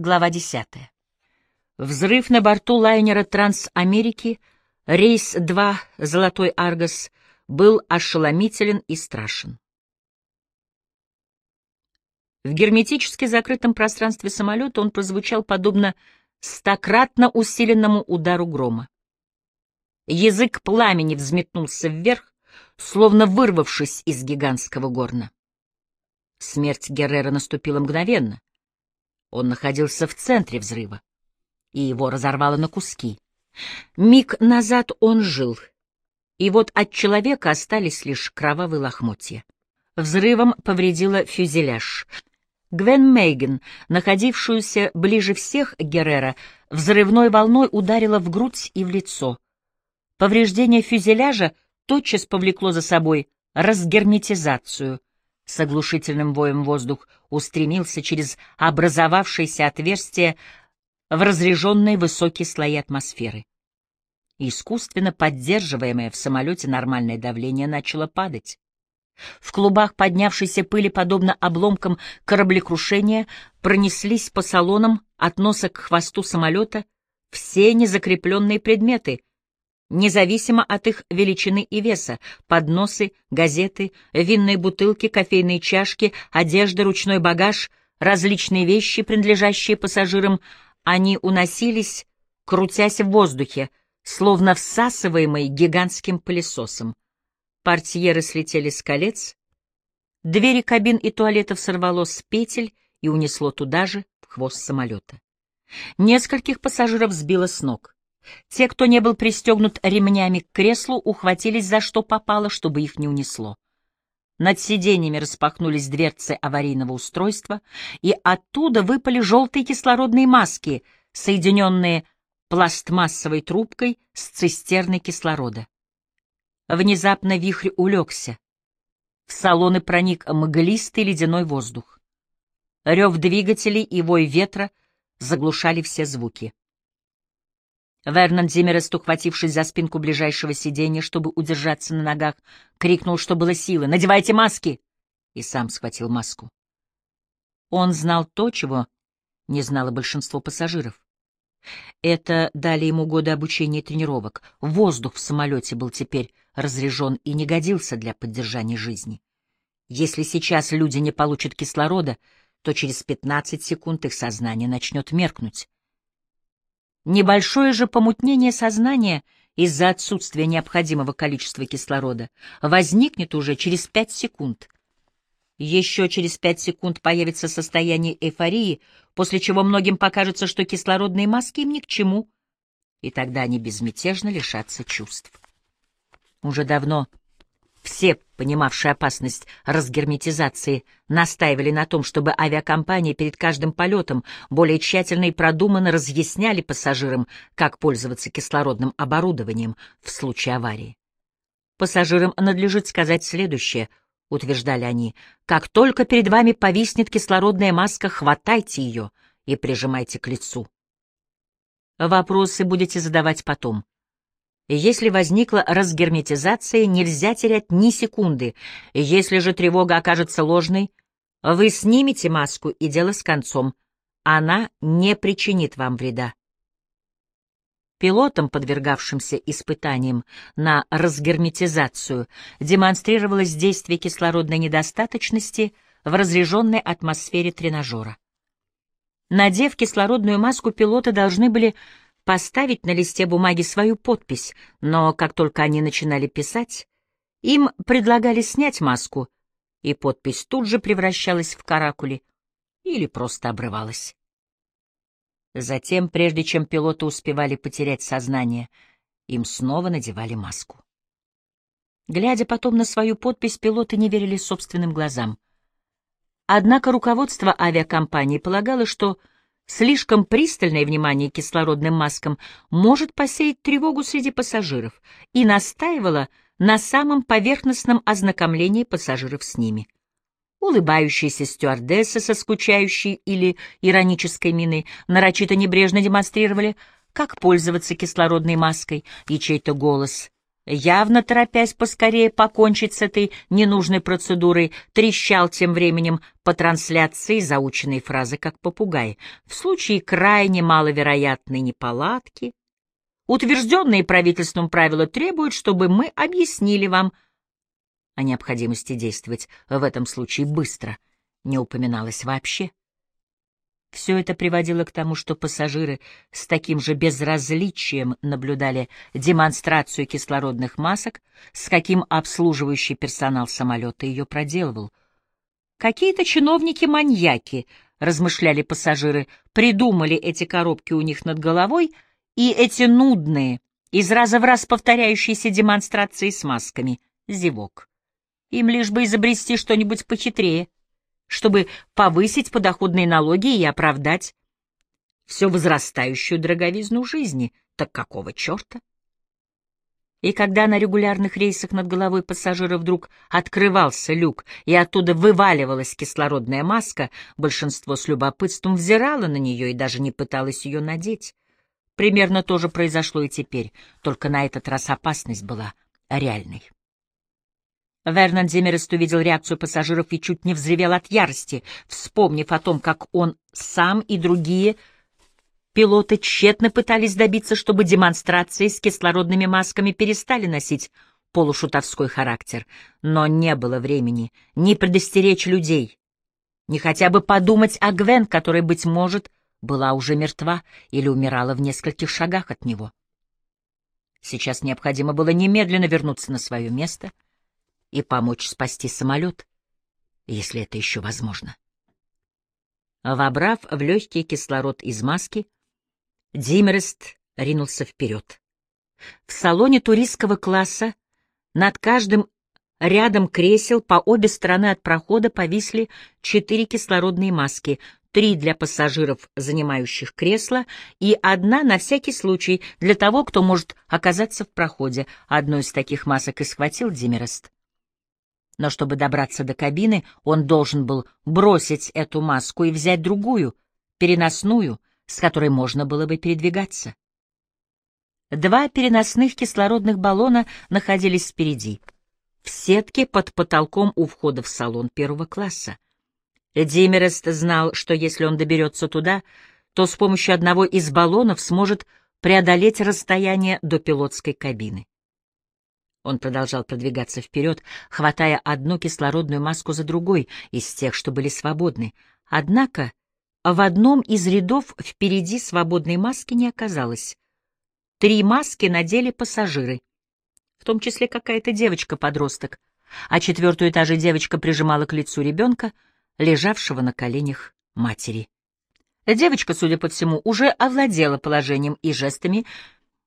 Глава 10. Взрыв на борту лайнера Трансамерики, рейс 2 «Золотой Аргос» был ошеломителен и страшен. В герметически закрытом пространстве самолета он прозвучал подобно стократно усиленному удару грома. Язык пламени взметнулся вверх, словно вырвавшись из гигантского горна. Смерть Геррера наступила мгновенно. Он находился в центре взрыва, и его разорвало на куски. Миг назад он жил, и вот от человека остались лишь кровавые лохмотья. Взрывом повредила фюзеляж. Гвен Мейген, находившуюся ближе всех Геррера, взрывной волной ударила в грудь и в лицо. Повреждение фюзеляжа тотчас повлекло за собой разгерметизацию. С оглушительным воем воздух устремился через образовавшееся отверстие в разреженные высокие слои атмосферы. Искусственно поддерживаемое в самолете нормальное давление начало падать. В клубах поднявшейся пыли, подобно обломкам кораблекрушения, пронеслись по салонам от носа к хвосту самолета все незакрепленные предметы, независимо от их величины и веса, подносы, газеты, винные бутылки, кофейные чашки, одежда, ручной багаж, различные вещи, принадлежащие пассажирам, они уносились, крутясь в воздухе, словно всасываемые гигантским пылесосом. Портьеры слетели с колец, двери кабин и туалетов сорвало с петель и унесло туда же, в хвост самолета. Нескольких пассажиров сбило с ног. Те, кто не был пристегнут ремнями к креслу, ухватились за что попало, чтобы их не унесло. Над сиденьями распахнулись дверцы аварийного устройства, и оттуда выпали желтые кислородные маски, соединенные пластмассовой трубкой с цистерной кислорода. Внезапно вихрь улегся. В салоны проник мглистый ледяной воздух. Рев двигателей и вой ветра заглушали все звуки. Вернон Димерест, ухватившись за спинку ближайшего сиденья, чтобы удержаться на ногах, крикнул, что было силы. «Надевайте маски!» И сам схватил маску. Он знал то, чего не знало большинство пассажиров. Это дали ему годы обучения и тренировок. Воздух в самолете был теперь разрежен и не годился для поддержания жизни. Если сейчас люди не получат кислорода, то через 15 секунд их сознание начнет меркнуть. Небольшое же помутнение сознания из-за отсутствия необходимого количества кислорода возникнет уже через 5 секунд. Еще через 5 секунд появится состояние эйфории, после чего многим покажется, что кислородные маски им ни к чему, и тогда они безмятежно лишатся чувств. Уже давно все, понимавшие опасность разгерметизации, настаивали на том, чтобы авиакомпании перед каждым полетом более тщательно и продуманно разъясняли пассажирам, как пользоваться кислородным оборудованием в случае аварии. Пассажирам надлежит сказать следующее, утверждали они, как только перед вами повиснет кислородная маска, хватайте ее и прижимайте к лицу. Вопросы будете задавать потом. Если возникла разгерметизация, нельзя терять ни секунды. Если же тревога окажется ложной, вы снимете маску и дело с концом. Она не причинит вам вреда. Пилотам, подвергавшимся испытаниям на разгерметизацию, демонстрировалось действие кислородной недостаточности в разреженной атмосфере тренажера. Надев кислородную маску, пилоты должны были поставить на листе бумаги свою подпись, но как только они начинали писать, им предлагали снять маску, и подпись тут же превращалась в каракули или просто обрывалась. Затем, прежде чем пилоты успевали потерять сознание, им снова надевали маску. Глядя потом на свою подпись, пилоты не верили собственным глазам. Однако руководство авиакомпании полагало, что Слишком пристальное внимание кислородным маскам может посеять тревогу среди пассажиров и настаивала на самом поверхностном ознакомлении пассажиров с ними. Улыбающиеся стюардессы со скучающей или иронической миной нарочито небрежно демонстрировали, как пользоваться кислородной маской, и чей-то голос явно торопясь поскорее покончить с этой ненужной процедурой, трещал тем временем по трансляции заученные фразы как попугай. В случае крайне маловероятной неполадки, утвержденные правительством правила требуют, чтобы мы объяснили вам о необходимости действовать в этом случае быстро, не упоминалось вообще. Все это приводило к тому, что пассажиры с таким же безразличием наблюдали демонстрацию кислородных масок, с каким обслуживающий персонал самолета ее проделывал. Какие-то чиновники-маньяки, размышляли пассажиры, придумали эти коробки у них над головой и эти нудные, из раза в раз повторяющиеся демонстрации с масками, зевок. Им лишь бы изобрести что-нибудь похитрее — чтобы повысить подоходные налоги и оправдать все возрастающую дороговизну жизни. Так какого черта? И когда на регулярных рейсах над головой пассажира вдруг открывался люк, и оттуда вываливалась кислородная маска, большинство с любопытством взирало на нее и даже не пыталось ее надеть. Примерно то же произошло и теперь, только на этот раз опасность была реальной. Вернон Демерест увидел реакцию пассажиров и чуть не взревел от ярости, вспомнив о том, как он сам и другие пилоты тщетно пытались добиться, чтобы демонстрации с кислородными масками перестали носить полушутовской характер. Но не было времени ни предостеречь людей, ни хотя бы подумать о Гвен, которая, быть может, была уже мертва или умирала в нескольких шагах от него. Сейчас необходимо было немедленно вернуться на свое место — и помочь спасти самолет, если это еще возможно. Вобрав в легкий кислород из маски, Димерест ринулся вперед. В салоне туристского класса над каждым рядом кресел по обе стороны от прохода повисли четыре кислородные маски, три для пассажиров, занимающих кресло, и одна на всякий случай для того, кто может оказаться в проходе. Одну из таких масок и схватил Димерест но чтобы добраться до кабины, он должен был бросить эту маску и взять другую, переносную, с которой можно было бы передвигаться. Два переносных кислородных баллона находились впереди, в сетке под потолком у входа в салон первого класса. Димерест знал, что если он доберется туда, то с помощью одного из баллонов сможет преодолеть расстояние до пилотской кабины. Он продолжал продвигаться вперед, хватая одну кислородную маску за другой из тех, что были свободны. Однако в одном из рядов впереди свободной маски не оказалось. Три маски надели пассажиры, в том числе какая-то девочка-подросток, а четвертую та же девочка прижимала к лицу ребенка, лежавшего на коленях матери. Девочка, судя по всему, уже овладела положением и жестами,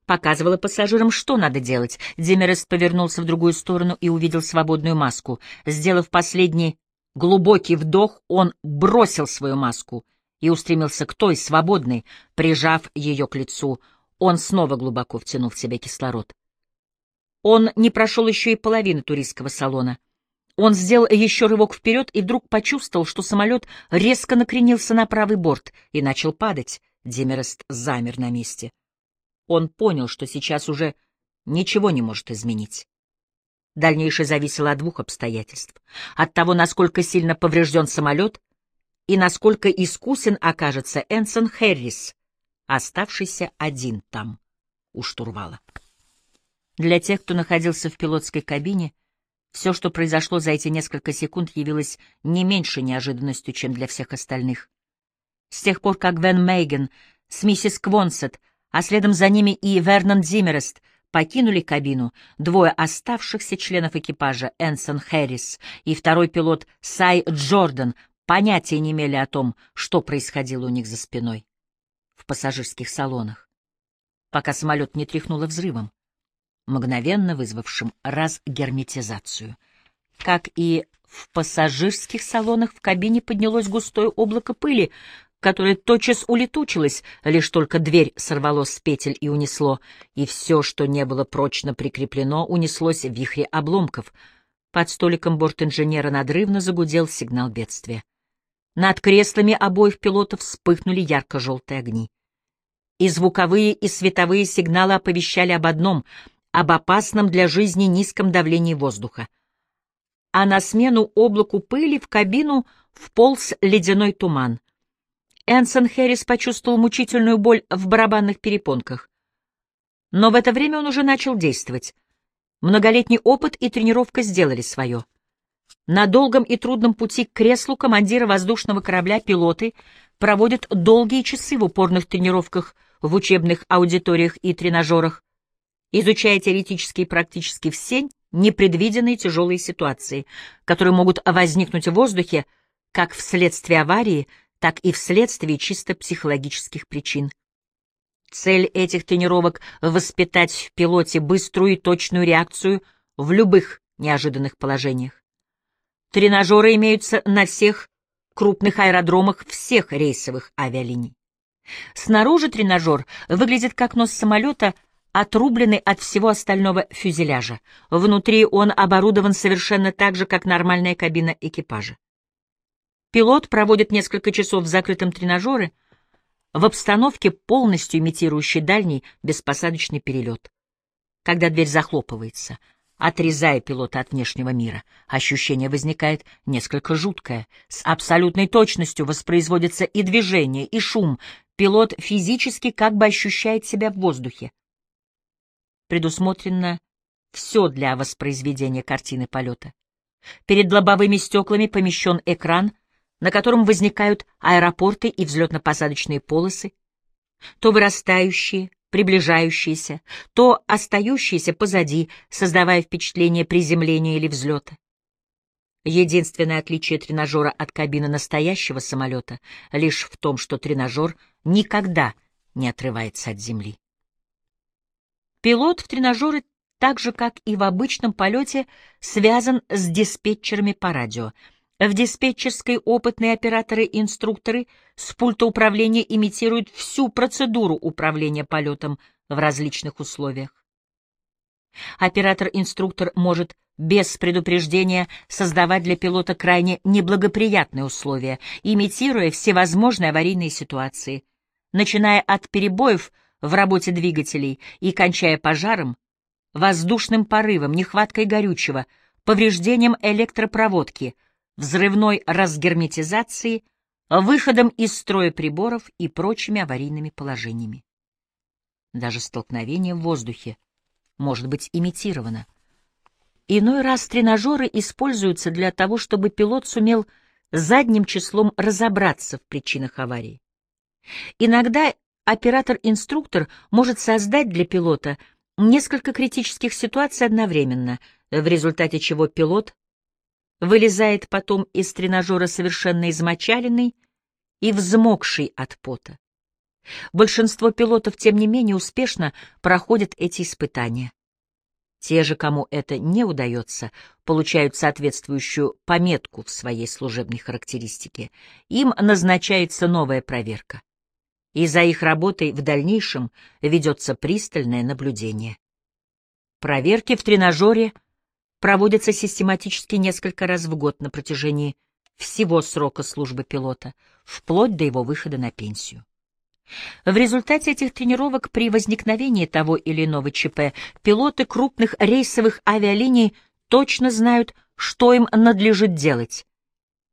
показывала пассажирам, что надо делать. Демерест повернулся в другую сторону и увидел свободную маску. Сделав последний глубокий вдох, он бросил свою маску и устремился к той, свободной, прижав ее к лицу. Он снова глубоко втянул в себя кислород. Он не прошел еще и половины туристского салона. Он сделал еще рывок вперед и вдруг почувствовал, что самолет резко накренился на правый борт и начал падать. Демерест замер на месте. Он понял, что сейчас уже ничего не может изменить. Дальнейшее зависело от двух обстоятельств. От того, насколько сильно поврежден самолет и насколько искусен окажется Энсон Хэррис, оставшийся один там, у штурвала. Для тех, кто находился в пилотской кабине, все, что произошло за эти несколько секунд, явилось не меньшей неожиданностью, чем для всех остальных. С тех пор, как Вен Мейген с миссис Квонсет а следом за ними и Вернон Димерест покинули кабину. Двое оставшихся членов экипажа, Энсон Хэррис и второй пилот Сай Джордан, понятия не имели о том, что происходило у них за спиной в пассажирских салонах, пока самолет не тряхнуло взрывом, мгновенно вызвавшим разгерметизацию. Как и в пассажирских салонах в кабине поднялось густое облако пыли, которое тотчас улетучилось, лишь только дверь сорвалось с петель и унесло, и все, что не было прочно прикреплено, унеслось в вихре обломков. Под столиком борт-инженера надрывно загудел сигнал бедствия. Над креслами обоих пилотов вспыхнули ярко-желтые огни. И звуковые, и световые сигналы оповещали об одном — об опасном для жизни низком давлении воздуха. А на смену облаку пыли в кабину вполз ледяной туман. Энсон Хэрис почувствовал мучительную боль в барабанных перепонках. Но в это время он уже начал действовать. Многолетний опыт и тренировка сделали свое. На долгом и трудном пути к креслу командира воздушного корабля пилоты проводят долгие часы в упорных тренировках в учебных аудиториях и тренажерах, изучая теоретически и практически все непредвиденные тяжелые ситуации, которые могут возникнуть в воздухе как вследствие аварии, так и вследствие чисто психологических причин. Цель этих тренировок — воспитать в пилоте быструю и точную реакцию в любых неожиданных положениях. Тренажеры имеются на всех крупных аэродромах всех рейсовых авиалиний. Снаружи тренажер выглядит как нос самолета, отрубленный от всего остального фюзеляжа. Внутри он оборудован совершенно так же, как нормальная кабина экипажа. Пилот проводит несколько часов в закрытом тренажере в обстановке, полностью имитирующей дальний беспосадочный перелет. Когда дверь захлопывается, отрезая пилота от внешнего мира, ощущение возникает несколько жуткое. С абсолютной точностью воспроизводится и движение, и шум. Пилот физически как бы ощущает себя в воздухе. Предусмотрено все для воспроизведения картины полета. Перед лобовыми стеклами помещен экран, на котором возникают аэропорты и взлетно-посадочные полосы, то вырастающие, приближающиеся, то остающиеся позади, создавая впечатление приземления или взлета. Единственное отличие тренажера от кабины настоящего самолета лишь в том, что тренажер никогда не отрывается от земли. Пилот в тренажере, так же как и в обычном полете, связан с диспетчерами по радио — в диспетчерской опытные операторы-инструкторы с пульта управления имитируют всю процедуру управления полетом в различных условиях. Оператор-инструктор может без предупреждения создавать для пилота крайне неблагоприятные условия, имитируя всевозможные аварийные ситуации, начиная от перебоев в работе двигателей и кончая пожаром, воздушным порывом, нехваткой горючего, повреждением электропроводки — взрывной разгерметизацией, выходом из строя приборов и прочими аварийными положениями. Даже столкновение в воздухе может быть имитировано. Иной раз тренажеры используются для того, чтобы пилот сумел задним числом разобраться в причинах аварии. Иногда оператор-инструктор может создать для пилота несколько критических ситуаций одновременно, в результате чего пилот вылезает потом из тренажера совершенно измочаленный и взмокший от пота. Большинство пилотов, тем не менее, успешно проходят эти испытания. Те же, кому это не удается, получают соответствующую пометку в своей служебной характеристике. Им назначается новая проверка. И за их работой в дальнейшем ведется пристальное наблюдение. Проверки в тренажере — проводятся систематически несколько раз в год на протяжении всего срока службы пилота, вплоть до его выхода на пенсию. В результате этих тренировок при возникновении того или иного ЧП пилоты крупных рейсовых авиалиний точно знают, что им надлежит делать.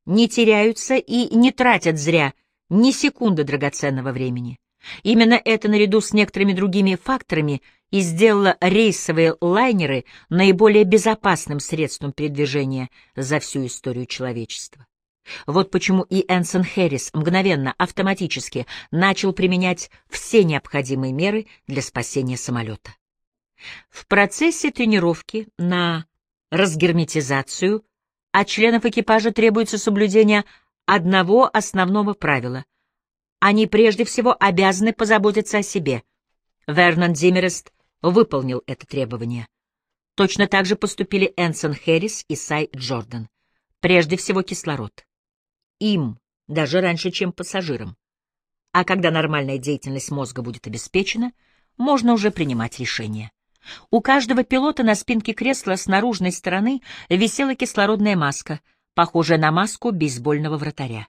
Не теряются и не тратят зря ни секунды драгоценного времени. Именно это наряду с некоторыми другими факторами – и сделала рейсовые лайнеры наиболее безопасным средством передвижения за всю историю человечества. Вот почему и Энсон Хэрис мгновенно, автоматически начал применять все необходимые меры для спасения самолета. В процессе тренировки на разгерметизацию от членов экипажа требуется соблюдение одного основного правила. Они прежде всего обязаны позаботиться о себе. Вернон Зиммерест выполнил это требование. Точно так же поступили Энсон Хэрис и Сай Джордан. Прежде всего кислород. Им, даже раньше, чем пассажирам. А когда нормальная деятельность мозга будет обеспечена, можно уже принимать решения. У каждого пилота на спинке кресла с наружной стороны висела кислородная маска, похожая на маску бейсбольного вратаря.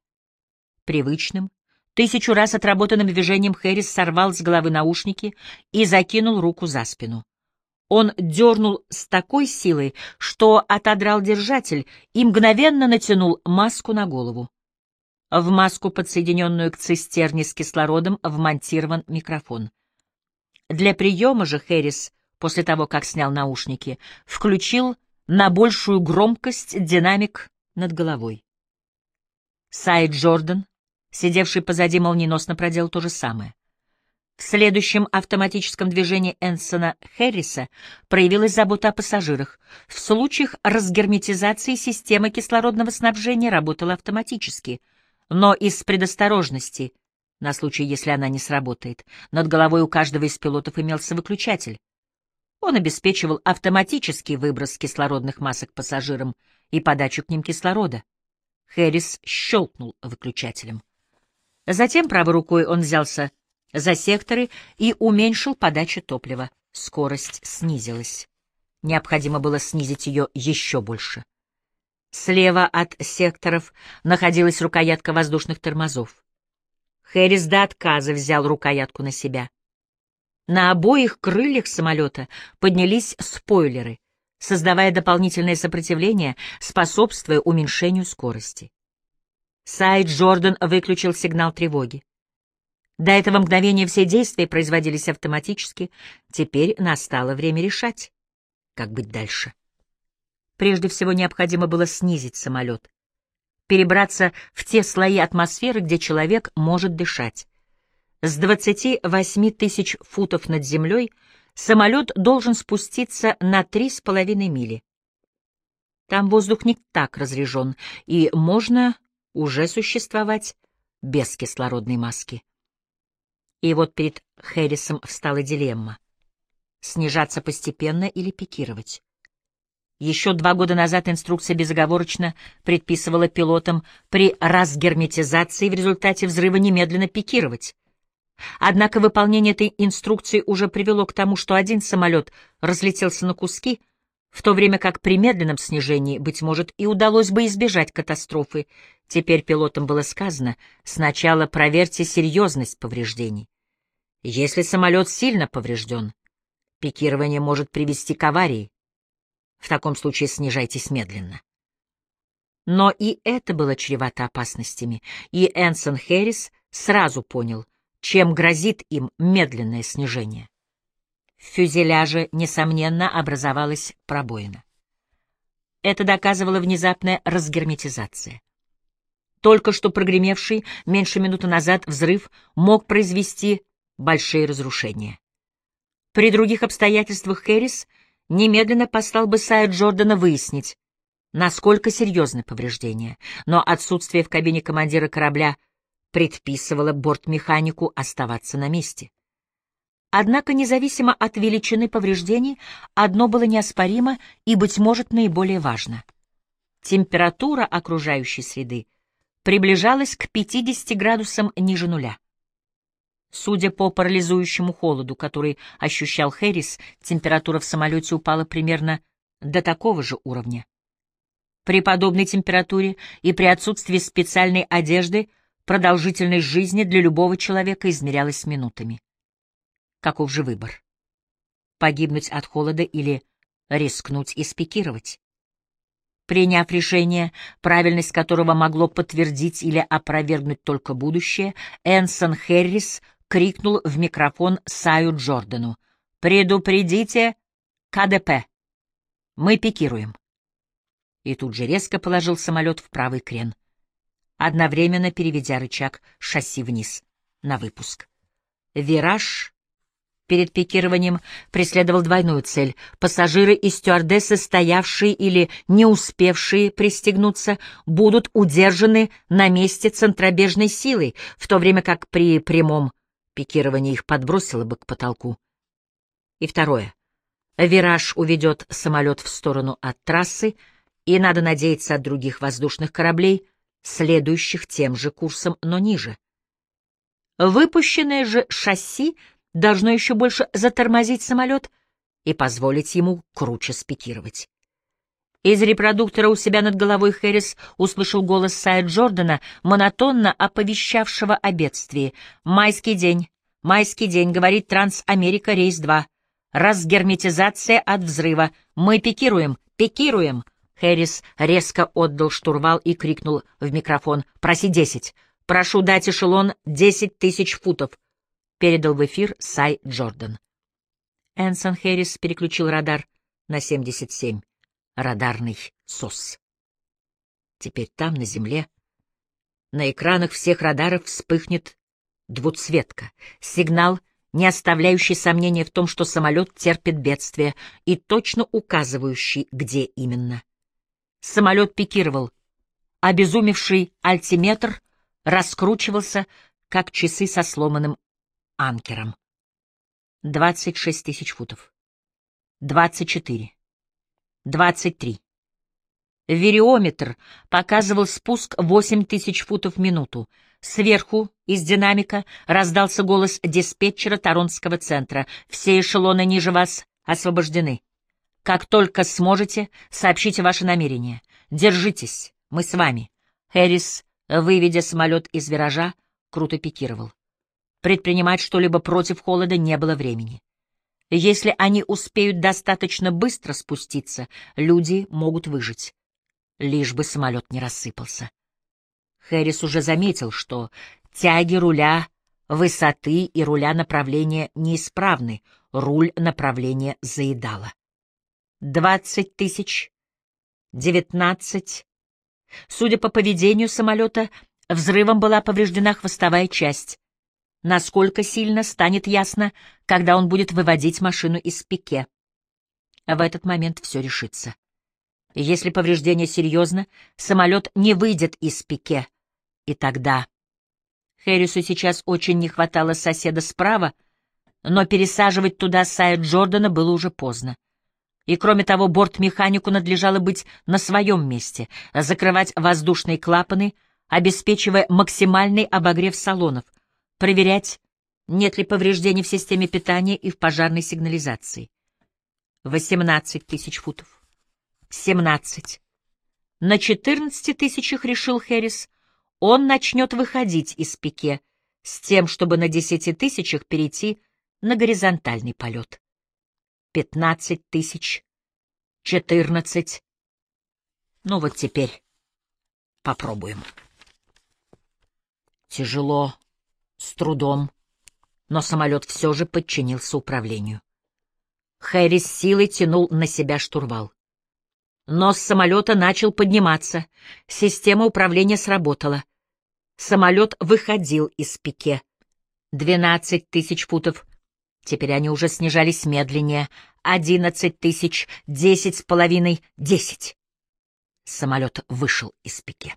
Привычным, Тысячу раз отработанным движением Хэрис сорвал с головы наушники и закинул руку за спину. Он дернул с такой силой, что отодрал держатель и мгновенно натянул маску на голову. В маску, подсоединенную к цистерне с кислородом, вмонтирован микрофон. Для приема же Хэрис, после того, как снял наушники, включил на большую громкость динамик над головой. Сайд Джордан, сидевший позади, молниеносно проделал то же самое. В следующем автоматическом движении Энсона Хэрриса проявилась забота о пассажирах. В случаях разгерметизации система кислородного снабжения работала автоматически, но из предосторожности, на случай, если она не сработает, над головой у каждого из пилотов имелся выключатель. Он обеспечивал автоматический выброс кислородных масок пассажирам и подачу к ним кислорода. Хэррис щелкнул выключателем. Затем правой рукой он взялся за секторы и уменьшил подачу топлива. Скорость снизилась. Необходимо было снизить ее еще больше. Слева от секторов находилась рукоятка воздушных тормозов. Хэрис до отказа взял рукоятку на себя. На обоих крыльях самолета поднялись спойлеры, создавая дополнительное сопротивление, способствуя уменьшению скорости. Сайд Джордан выключил сигнал тревоги. До этого мгновения все действия производились автоматически. Теперь настало время решать, как быть дальше. Прежде всего необходимо было снизить самолет, перебраться в те слои атмосферы, где человек может дышать. С 28 тысяч футов над землей самолет должен спуститься на 3,5 мили. Там воздух не так разрежен, и можно уже существовать без кислородной маски. И вот перед Хэррисом встала дилемма — снижаться постепенно или пикировать. Еще два года назад инструкция безоговорочно предписывала пилотам при разгерметизации в результате взрыва немедленно пикировать. Однако выполнение этой инструкции уже привело к тому, что один самолет разлетелся на куски, в то время как при медленном снижении, быть может, и удалось бы избежать катастрофы. Теперь пилотам было сказано, сначала проверьте серьезность повреждений. Если самолет сильно поврежден, пикирование может привести к аварии. В таком случае снижайтесь медленно. Но и это было чревато опасностями, и Энсон Хэрис сразу понял, чем грозит им медленное снижение. В фюзеляже, несомненно, образовалась пробоина. Это доказывала внезапная разгерметизация. Только что прогремевший меньше минуты назад взрыв мог произвести большие разрушения. При других обстоятельствах Хэрис немедленно послал бы Сая Джордана выяснить, насколько серьезны повреждения, но отсутствие в кабине командира корабля предписывало бортмеханику оставаться на месте. Однако, независимо от величины повреждений, одно было неоспоримо и, быть может, наиболее важно. Температура окружающей среды приближалась к 50 градусам ниже нуля. Судя по парализующему холоду, который ощущал Хэрис, температура в самолете упала примерно до такого же уровня. При подобной температуре и при отсутствии специальной одежды продолжительность жизни для любого человека измерялась минутами. Каков же выбор? Погибнуть от холода или рискнуть и спикировать? Приняв решение, правильность которого могло подтвердить или опровергнуть только будущее, Энсон Хэррис крикнул в микрофон Саю Джордану. «Предупредите КДП! Мы пикируем!» И тут же резко положил самолет в правый крен, одновременно переведя рычаг шасси вниз на выпуск. Вираж перед пикированием преследовал двойную цель. Пассажиры и стюардессы, стоявшие или не успевшие пристегнуться, будут удержаны на месте центробежной силой, в то время как при прямом Пикирование их подбросило бы к потолку. И второе. Вираж уведет самолет в сторону от трассы, и надо надеяться от других воздушных кораблей, следующих тем же курсом, но ниже. Выпущенное же шасси должно еще больше затормозить самолет и позволить ему круче спикировать. Из репродуктора у себя над головой Хэрис услышал голос Сая Джордана, монотонно оповещавшего о бедствии. «Майский день. Майский день, — говорит Трансамерика, рейс 2. Разгерметизация от взрыва. Мы пикируем, пикируем. Хэрис резко отдал штурвал и крикнул в микрофон. «Проси десять. Прошу дать эшелон десять тысяч футов», — передал в эфир Сай Джордан. Энсон Хэрис переключил радар на 77. Радарный СОС. Теперь там, на земле, на экранах всех радаров вспыхнет двуцветка, сигнал, не оставляющий сомнения в том, что самолет терпит бедствие и точно указывающий, где именно. Самолет пикировал. Обезумевший альтиметр раскручивался, как часы со сломанным анкером. Двадцать шесть тысяч футов. Двадцать четыре. Двадцать три. Вериометр показывал спуск восемь тысяч футов в минуту. Сверху, из динамика, раздался голос диспетчера Торонского центра. «Все эшелоны ниже вас освобождены. Как только сможете, сообщите ваши намерения. Держитесь, мы с вами». Хэрис, выведя самолет из виража, круто пикировал. Предпринимать что-либо против холода не было времени. Если они успеют достаточно быстро спуститься, люди могут выжить. Лишь бы самолет не рассыпался. Хэрис уже заметил, что тяги руля высоты и руля направления неисправны, руль направления заедало. Двадцать тысяч, девятнадцать. Судя по поведению самолета, взрывом была повреждена хвостовая часть. Насколько сильно, станет ясно, когда он будет выводить машину из пике. В этот момент все решится. Если повреждение серьезно, самолет не выйдет из пике. И тогда... Хэрису сейчас очень не хватало соседа справа, но пересаживать туда Сая Джордана было уже поздно. И кроме того, бортмеханику надлежало быть на своем месте, закрывать воздушные клапаны, обеспечивая максимальный обогрев салонов — проверять, нет ли повреждений в системе питания и в пожарной сигнализации. 18 тысяч футов. 17. На 14 тысячах, решил Хэрис, он начнет выходить из пике с тем, чтобы на 10 тысячах перейти на горизонтальный полет. 15 тысяч. 14. Ну вот теперь попробуем. Тяжело с трудом, но самолет все же подчинился управлению. Хэри с силой тянул на себя штурвал. Нос самолета начал подниматься, система управления сработала. Самолет выходил из пике. Двенадцать тысяч футов. Теперь они уже снижались медленнее. Одиннадцать тысяч, десять с половиной, десять. Самолет вышел из пике.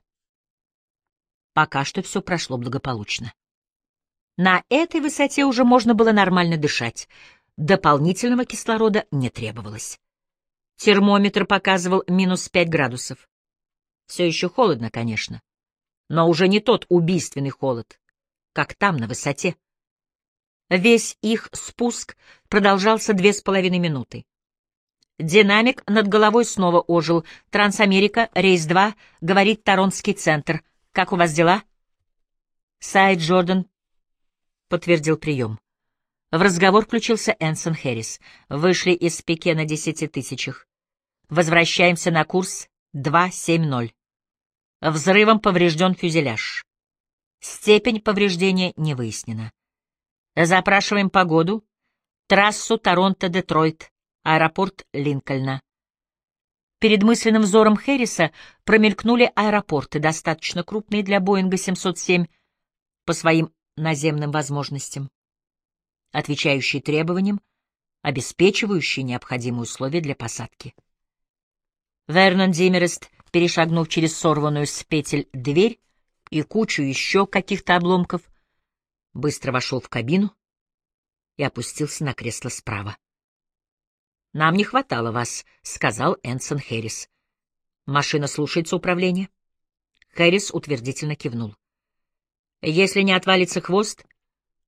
Пока что все прошло благополучно. На этой высоте уже можно было нормально дышать. Дополнительного кислорода не требовалось. Термометр показывал минус пять градусов. Все еще холодно, конечно, но уже не тот убийственный холод, как там, на высоте. Весь их спуск продолжался две с половиной минуты. Динамик над головой снова ожил. Трансамерика, рейс 2, говорит Торонский центр. Как у вас дела? Сайд Джордан подтвердил прием. В разговор включился Энсон Хэрис. Вышли из пике на десяти тысячах. Возвращаемся на курс 270. Взрывом поврежден фюзеляж. Степень повреждения не выяснена. Запрашиваем погоду. Трассу Торонто-Детройт. Аэропорт Линкольна. Перед мысленным взором Хэрриса промелькнули аэропорты, достаточно крупные для Боинга 707 по своим наземным возможностям, отвечающие требованиям, обеспечивающие необходимые условия для посадки. Вернон Димерест, перешагнув через сорванную с петель дверь и кучу еще каких-то обломков, быстро вошел в кабину и опустился на кресло справа. «Нам не хватало вас», — сказал Энсон Хэрис. «Машина слушается управления?» Хэрис утвердительно кивнул. Если не отвалится хвост,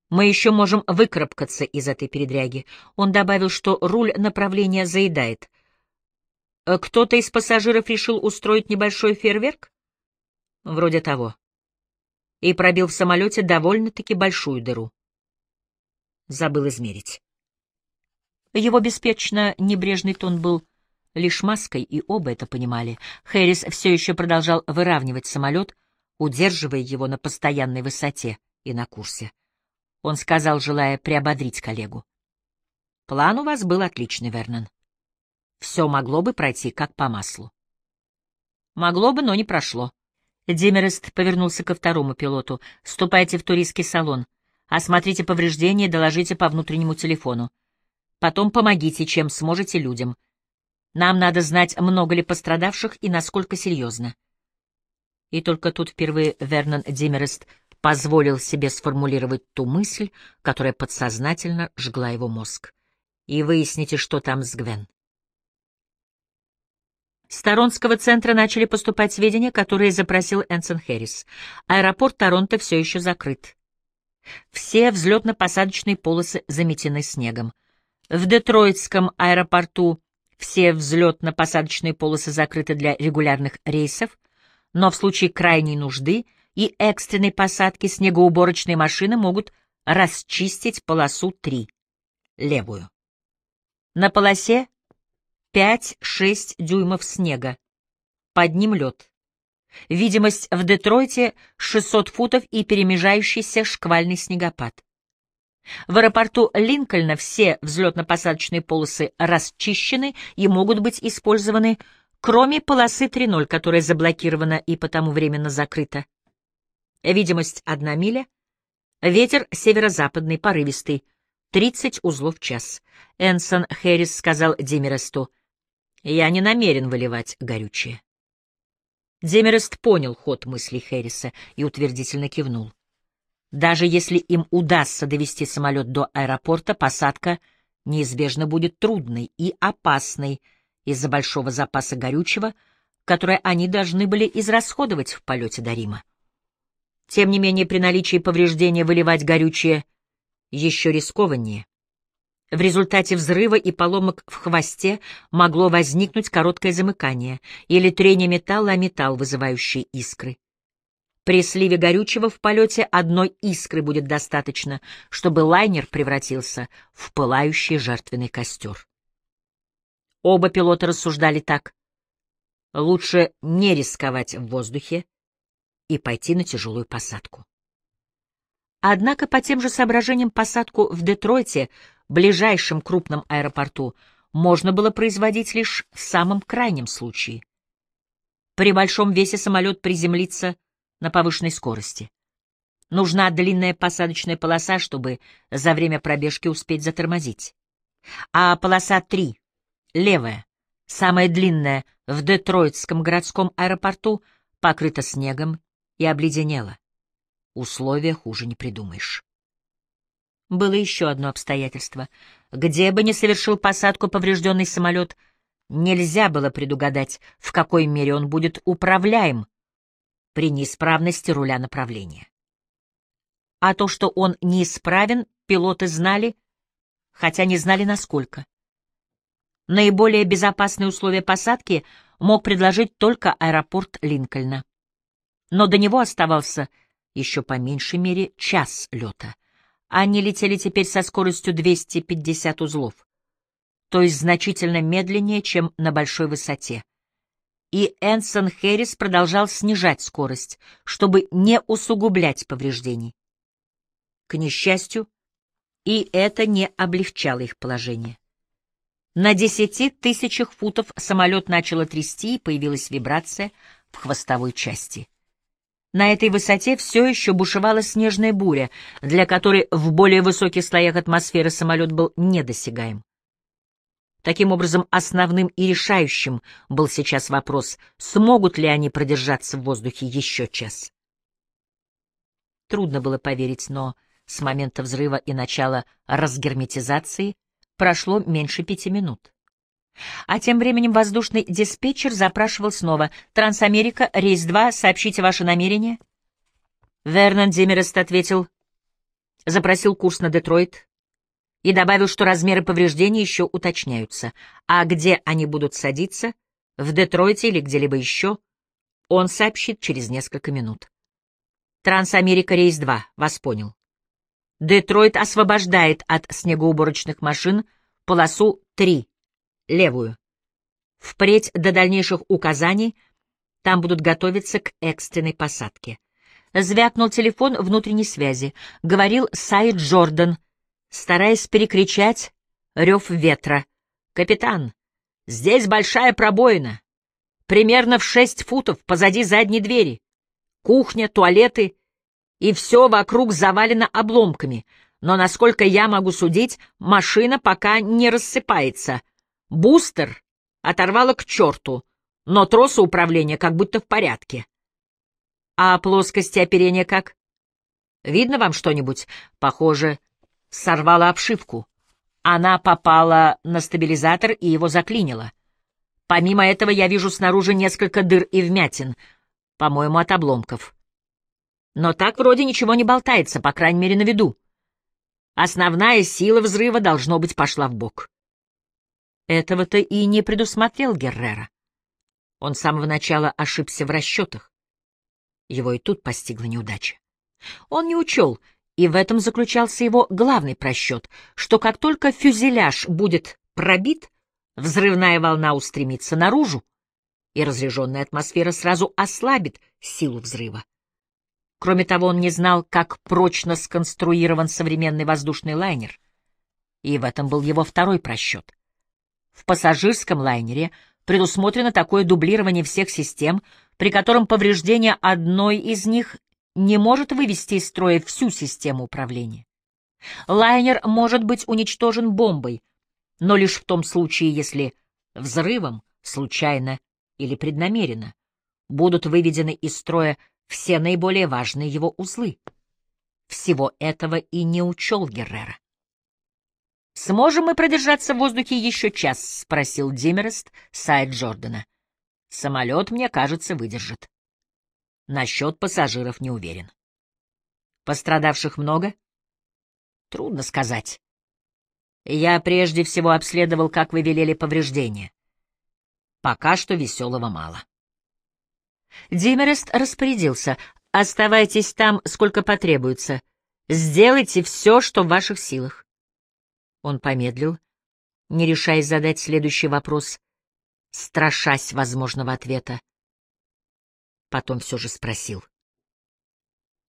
мы еще можем выкарабкаться из этой передряги. Он добавил, что руль направления заедает. Э, кто-то из пассажиров решил устроить небольшой фейерверк? Вроде того. И пробил в самолете довольно-таки большую дыру. Забыл измерить. Его беспечно небрежный тон был лишь маской, и оба это понимали. Хэрис все еще продолжал выравнивать самолет, удерживая его на постоянной высоте и на курсе. Он сказал, желая приободрить коллегу. «План у вас был отличный, Вернон. Все могло бы пройти как по маслу». «Могло бы, но не прошло». Демерест повернулся ко второму пилоту. «Ступайте в туристский салон. Осмотрите повреждения доложите по внутреннему телефону. Потом помогите, чем сможете людям. Нам надо знать, много ли пострадавших и насколько серьезно. И только тут впервые Вернон Демерест позволил себе сформулировать ту мысль, которая подсознательно жгла его мозг. И выясните, что там с Гвен. С Торонского центра начали поступать сведения, которые запросил Энсон Хэрис. Аэропорт Торонто все еще закрыт. Все взлетно-посадочные полосы заметены снегом. В Детройтском аэропорту все взлетно-посадочные полосы закрыты для регулярных рейсов, но в случае крайней нужды и экстренной посадки снегоуборочные машины могут расчистить полосу 3, левую. На полосе 5-6 дюймов снега, под ним лед. Видимость в Детройте 600 футов и перемежающийся шквальный снегопад. В аэропорту Линкольна все взлетно-посадочные полосы расчищены и могут быть использованы, кроме полосы 3.0, которая заблокирована и потому временно закрыта. Видимость одна миля. Ветер северо-западный, порывистый, 30 узлов в час. Энсон Хэрис сказал Демересту, «Я не намерен выливать горючее». Демерест понял ход мыслей Хэрриса и утвердительно кивнул. Даже если им удастся довести самолет до аэропорта, посадка неизбежно будет трудной и опасной из-за большого запаса горючего, которое они должны были израсходовать в полете до Рима. Тем не менее, при наличии повреждения выливать горючее еще рискованнее. В результате взрыва и поломок в хвосте могло возникнуть короткое замыкание или трение металла о металл, вызывающий искры. При сливе горючего в полете одной искры будет достаточно, чтобы лайнер превратился в пылающий жертвенный костер. Оба пилота рассуждали так. Лучше не рисковать в воздухе и пойти на тяжелую посадку. Однако по тем же соображениям посадку в Детройте ближайшем крупном аэропорту можно было производить лишь в самом крайнем случае. При большом весе самолет приземлится на повышенной скорости. Нужна длинная посадочная полоса, чтобы за время пробежки успеть затормозить. А полоса 3, левая, самая длинная, в Детройтском городском аэропорту, покрыта снегом и обледенела. Условия хуже не придумаешь. Было еще одно обстоятельство. Где бы ни совершил посадку поврежденный самолет, нельзя было предугадать, в какой мере он будет управляем при неисправности руля направления. А то, что он неисправен, пилоты знали, хотя не знали насколько. Наиболее безопасные условия посадки мог предложить только аэропорт Линкольна. Но до него оставался еще по меньшей мере час лета — они летели теперь со скоростью 250 узлов, то есть значительно медленнее, чем на большой высоте. И Энсон Хэрис продолжал снижать скорость, чтобы не усугублять повреждений. К несчастью, и это не облегчало их положение. На десяти тысячах футов самолет начало трясти, и появилась вибрация в хвостовой части. На этой высоте все еще бушевала снежная буря, для которой в более высоких слоях атмосферы самолет был недосягаем. Таким образом, основным и решающим был сейчас вопрос, смогут ли они продержаться в воздухе еще час. Трудно было поверить, но с момента взрыва и начала разгерметизации прошло меньше пяти минут. А тем временем воздушный диспетчер запрашивал снова. «Трансамерика, рейс 2, сообщите ваше намерение». Вернон Демерест ответил, запросил курс на Детройт и добавил, что размеры повреждений еще уточняются. А где они будут садиться, в Детройте или где-либо еще, он сообщит через несколько минут. Трансамерика, рейс 2, вас понял. Детройт освобождает от снегоуборочных машин полосу 3, левую. Впредь до дальнейших указаний там будут готовиться к экстренной посадке. Звякнул телефон внутренней связи. Говорил Сайд Джордан, стараясь перекричать рев ветра. «Капитан, здесь большая пробоина. Примерно в шесть футов позади задней двери. Кухня, туалеты и все вокруг завалено обломками. Но, насколько я могу судить, машина пока не рассыпается. Бустер оторвало к черту, но тросы управления как будто в порядке. А плоскости оперения как? Видно вам что-нибудь? Похоже, сорвала обшивку. Она попала на стабилизатор и его заклинила. Помимо этого я вижу снаружи несколько дыр и вмятин, по-моему, от обломков. Но так вроде ничего не болтается, по крайней мере, на виду. Основная сила взрыва, должно быть, пошла в бок. Этого-то и не предусмотрел Геррера. Он с самого начала ошибся в расчетах. Его и тут постигла неудача. Он не учел, и в этом заключался его главный просчет, что как только фюзеляж будет пробит, взрывная волна устремится наружу, и разряженная атмосфера сразу ослабит силу взрыва. Кроме того, он не знал, как прочно сконструирован современный воздушный лайнер, и в этом был его второй просчет. В пассажирском лайнере предусмотрено такое дублирование всех систем, при котором повреждение одной из них не может вывести из строя всю систему управления. Лайнер может быть уничтожен бомбой, но лишь в том случае, если взрывом, случайно или преднамеренно, будут выведены из строя все наиболее важные его узлы. Всего этого и не учел Геррера. «Сможем мы продержаться в воздухе еще час?» — спросил Димерест Сайд Джордана. «Самолет, мне кажется, выдержит. Насчет пассажиров не уверен. Пострадавших много? Трудно сказать. Я прежде всего обследовал, как вы велели повреждения. Пока что веселого мало». Димерест распорядился. «Оставайтесь там, сколько потребуется. Сделайте все, что в ваших силах. Он помедлил, не решаясь задать следующий вопрос, страшась возможного ответа. Потом все же спросил.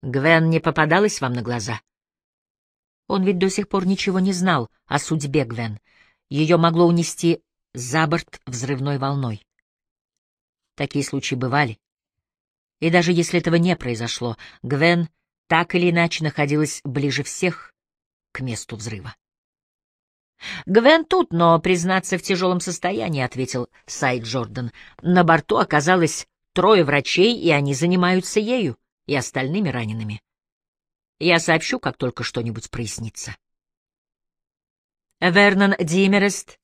«Гвен не попадалась вам на глаза?» Он ведь до сих пор ничего не знал о судьбе Гвен. Ее могло унести за борт взрывной волной. Такие случаи бывали. И даже если этого не произошло, Гвен так или иначе находилась ближе всех к месту взрыва. «Гвен тут, но, признаться, в тяжелом состоянии», — ответил Сайд Джордан. «На борту оказалось трое врачей, и они занимаются ею и остальными ранеными. Я сообщу, как только что-нибудь прояснится». Вернон Димерест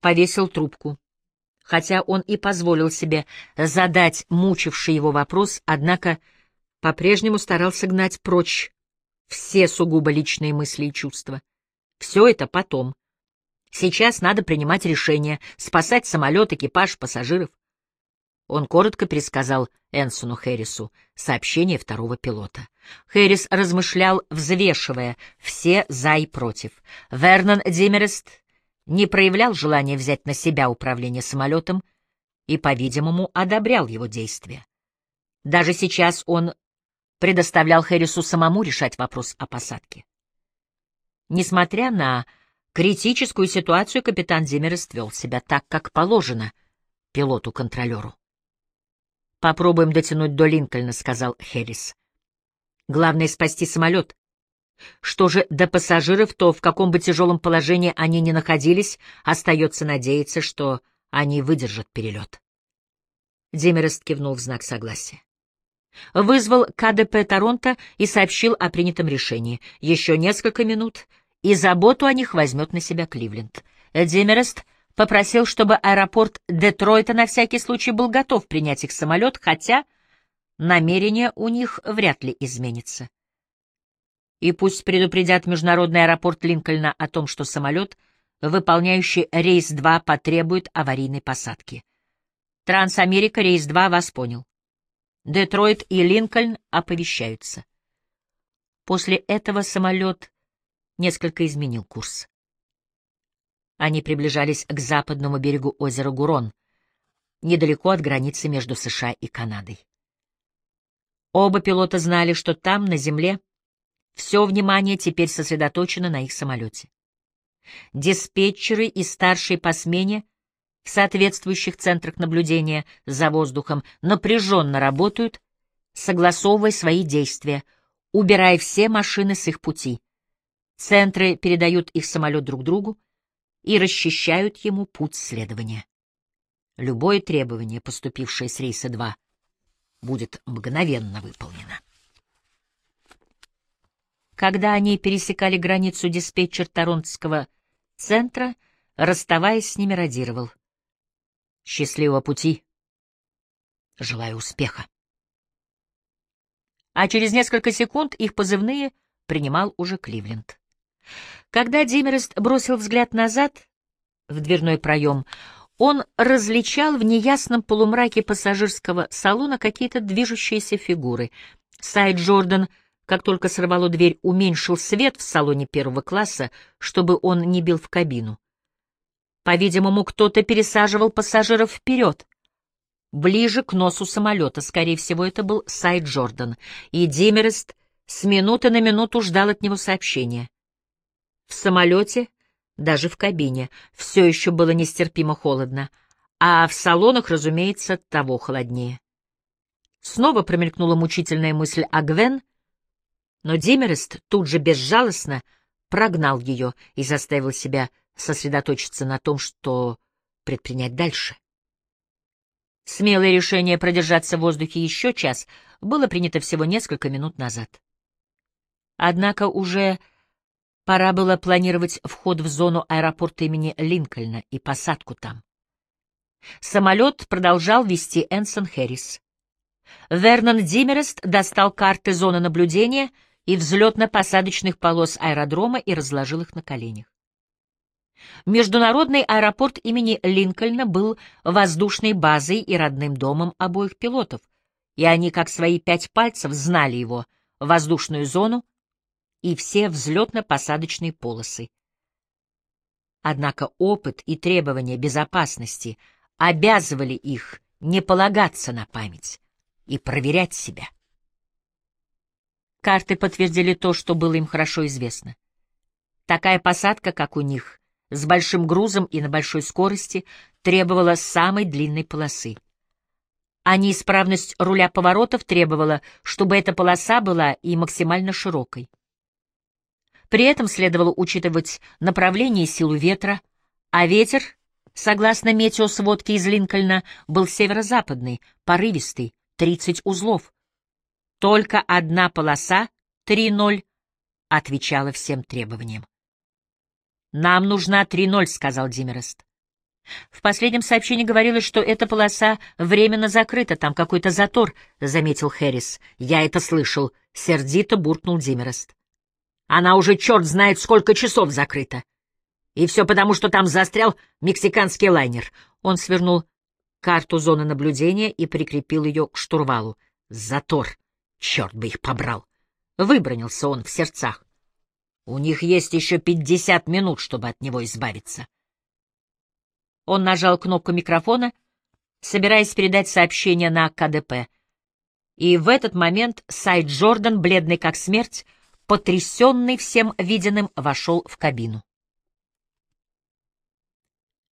повесил трубку. Хотя он и позволил себе задать мучивший его вопрос, однако по-прежнему старался гнать прочь все сугубо личные мысли и чувства. Все это потом, Сейчас надо принимать решение, спасать самолет, экипаж, пассажиров. Он коротко пересказал Энсону Хэррису сообщение второго пилота. Хэррис размышлял, взвешивая все «за» и «против». Вернон Димерест не проявлял желания взять на себя управление самолетом и, по-видимому, одобрял его действия. Даже сейчас он предоставлял Хэррису самому решать вопрос о посадке. Несмотря на критическую ситуацию капитан Зиммерест вел себя так, как положено пилоту-контролеру. «Попробуем дотянуть до Линкольна», — сказал Хэрис. «Главное — спасти самолет. Что же до пассажиров, то в каком бы тяжелом положении они ни находились, остается надеяться, что они выдержат перелет». Демерест кивнул в знак согласия. Вызвал КДП Торонто и сообщил о принятом решении. Еще несколько минут, и заботу о них возьмет на себя Кливленд. Демерест попросил, чтобы аэропорт Детройта на всякий случай был готов принять их самолет, хотя намерение у них вряд ли изменится. И пусть предупредят международный аэропорт Линкольна о том, что самолет, выполняющий рейс 2, потребует аварийной посадки. Трансамерика рейс 2 вас понял. Детройт и Линкольн оповещаются. После этого самолет несколько изменил курс. Они приближались к западному берегу озера Гурон, недалеко от границы между США и Канадой. Оба пилота знали, что там, на земле, все внимание теперь сосредоточено на их самолете. Диспетчеры и старшие по смене в соответствующих центрах наблюдения за воздухом напряженно работают, согласовывая свои действия, убирая все машины с их пути. Центры передают их самолет друг другу и расчищают ему путь следования. Любое требование, поступившее с рейса 2, будет мгновенно выполнено. Когда они пересекали границу, диспетчер Торонтского центра, расставаясь с ними, радировал. «Счастливого пути! Желаю успеха!» А через несколько секунд их позывные принимал уже Кливленд. Когда Димерест бросил взгляд назад в дверной проем, он различал в неясном полумраке пассажирского салона какие-то движущиеся фигуры. Сайд Джордан — как только сорвало дверь, уменьшил свет в салоне первого класса, чтобы он не бил в кабину. По-видимому, кто-то пересаживал пассажиров вперед. Ближе к носу самолета, скорее всего, это был Сайд Джордан, и Димерест с минуты на минуту ждал от него сообщения. В самолете, даже в кабине, все еще было нестерпимо холодно, а в салонах, разумеется, того холоднее. Снова промелькнула мучительная мысль о Гвен, но Димерест тут же безжалостно прогнал ее и заставил себя сосредоточиться на том, что предпринять дальше. Смелое решение продержаться в воздухе еще час было принято всего несколько минут назад. Однако уже пора было планировать вход в зону аэропорта имени Линкольна и посадку там. Самолет продолжал вести Энсон Хэрис. Вернон Димерест достал карты зоны наблюдения — и взлетно-посадочных полос аэродрома и разложил их на коленях. Международный аэропорт имени Линкольна был воздушной базой и родным домом обоих пилотов, и они, как свои пять пальцев, знали его, воздушную зону и все взлетно-посадочные полосы. Однако опыт и требования безопасности обязывали их не полагаться на память и проверять себя. Карты подтвердили то, что было им хорошо известно. Такая посадка, как у них, с большим грузом и на большой скорости, требовала самой длинной полосы. А неисправность руля поворотов требовала, чтобы эта полоса была и максимально широкой. При этом следовало учитывать направление и силу ветра, а ветер, согласно метеосводке из Линкольна, был северо-западный, порывистый, 30 узлов, только одна полоса, 3-0, отвечала всем требованиям. «Нам нужна 3-0», — сказал Димерест. В последнем сообщении говорилось, что эта полоса временно закрыта, там какой-то затор, — заметил Хэрис. Я это слышал, — сердито буркнул Димерест. Она уже черт знает сколько часов закрыта. И все потому, что там застрял мексиканский лайнер. Он свернул карту зоны наблюдения и прикрепил ее к штурвалу. Затор. Черт бы их побрал! Выбронился он в сердцах. У них есть еще пятьдесят минут, чтобы от него избавиться. Он нажал кнопку микрофона, собираясь передать сообщение на КДП. И в этот момент Сайд Джордан, бледный как смерть, потрясенный всем виденным, вошел в кабину.